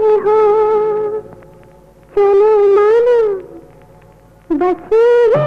रहे चलो मानो बसेरे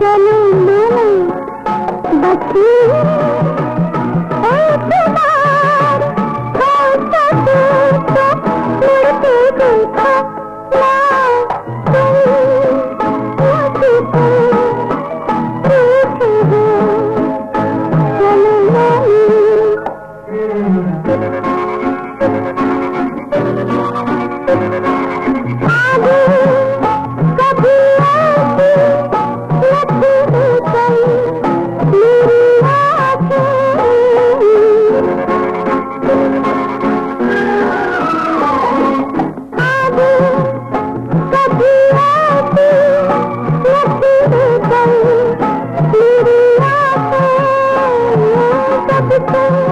चलो माना बची याद था